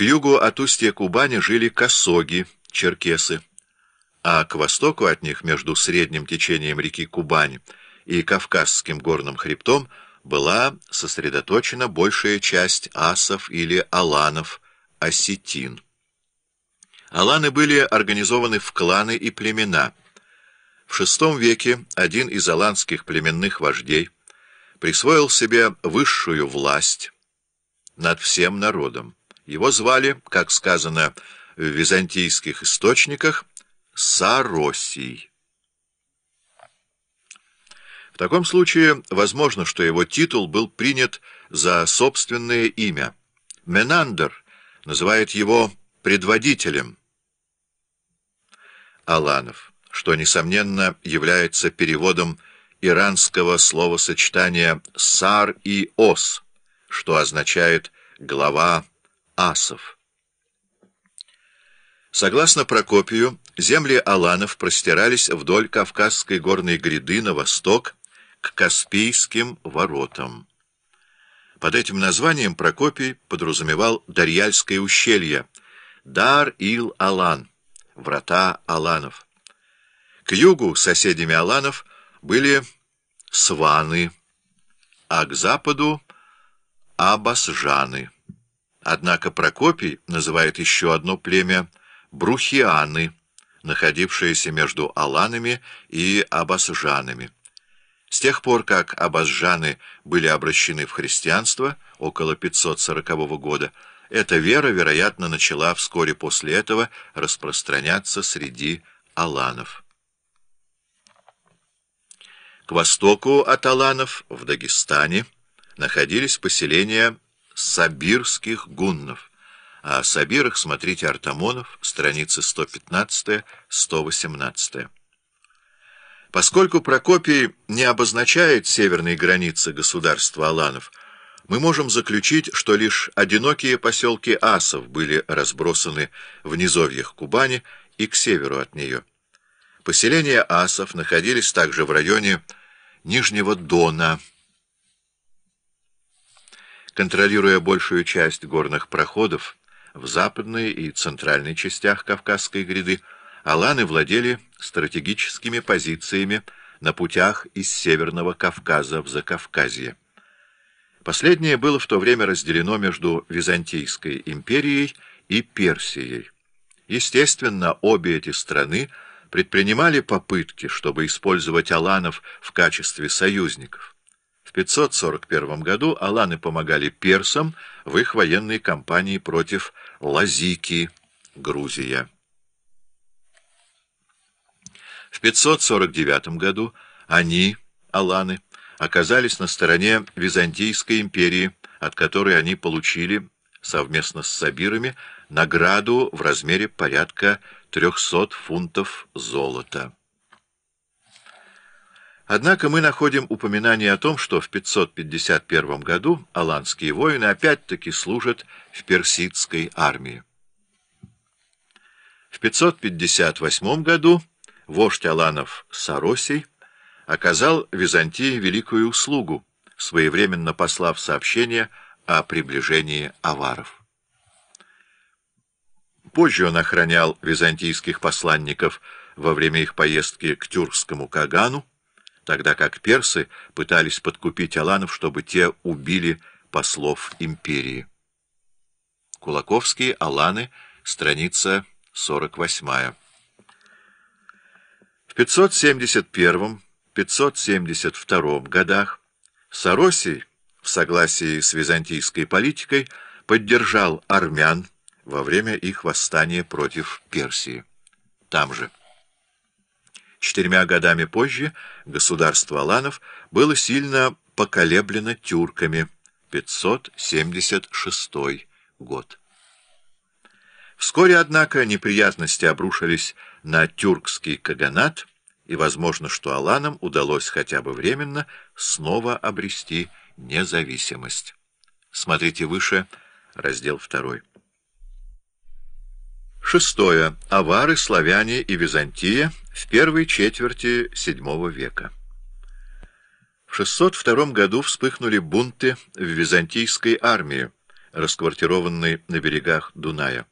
К югу от устья Кубани жили косоги, черкесы, а к востоку от них, между средним течением реки Кубань и Кавказским горным хребтом, была сосредоточена большая часть асов или аланов, осетин. Аланы были организованы в кланы и племена. В VI веке один из аланских племенных вождей присвоил себе высшую власть над всем народом. Его звали, как сказано в византийских источниках, Саросий. В таком случае возможно, что его титул был принят за собственное имя. Менандер называет его предводителем Аланов, что, несомненно, является переводом иранского словосочетания «сар» и «ос», что означает «глава асов». Согласно Прокопию, земли Аланов простирались вдоль Кавказской горной гряды на восток к Каспийским воротам. Под этим названием Прокопий подразумевал Дарьяльское ущелье, Дар-Ил-Алан, врата Аланов. К югу соседями Аланов были Сваны, а к западу — Абасжаны. Однако Прокопий называет еще одно племя Брухианы, находившееся между Аланами и Абасжанами. С тех пор, как Абасжаны были обращены в христианство около 540 года, эта вера, вероятно, начала вскоре после этого распространяться среди аланов. К востоку от аланов, в Дагестане, находились поселения сабирских гуннов. А о сабирах смотрите Артамонов, страницы 115-118. Поскольку Прокопий не обозначает северные границы государства Аланов, мы можем заключить, что лишь одинокие поселки асов были разбросаны в низовьях Кубани и к северу от нее. Поселения асов находились также в районе Нижнего Дона, контролируя большую часть горных проходов в западной и центральной частях Кавказской гряды, аланы владели стратегическими позициями на путях из Северного Кавказа в Закавказье. Последнее было в то время разделено между Византийской империей и Персией. Естественно, обе эти страны предпринимали попытки, чтобы использовать аланов в качестве союзников. В 541 году аланы помогали персам в их военной кампании против Лазики, Грузия. В 549 году они, аланы, оказались на стороне Византийской империи, от которой они получили, совместно с Сабирами, награду в размере порядка 300 фунтов золота. Однако мы находим упоминание о том, что в 551 году аланские воины опять-таки служат в персидской армии. В 558 году вождь аланов Саросий оказал Византии великую услугу, своевременно послав сообщение о приближении аваров. Позже он охранял византийских посланников во время их поездки к тюркскому Кагану, тогда как персы пытались подкупить аланов, чтобы те убили послов империи. Кулаковские Аланы, страница 48. В 571 572 годах Саросий, в согласии с византийской политикой, поддержал армян во время их восстания против Персии. Там же. Четырьмя годами позже государство Аланов было сильно поколеблено тюрками. 576 год. Вскоре, однако, неприятности обрушились на тюркский каганат, и возможно, что аланам удалось хотя бы временно снова обрести независимость. Смотрите выше, раздел 2. Шестое. Авары, славяне и Византия в первой четверти VII века. В 602 году вспыхнули бунты в византийской армии, расквартированной на берегах Дуная.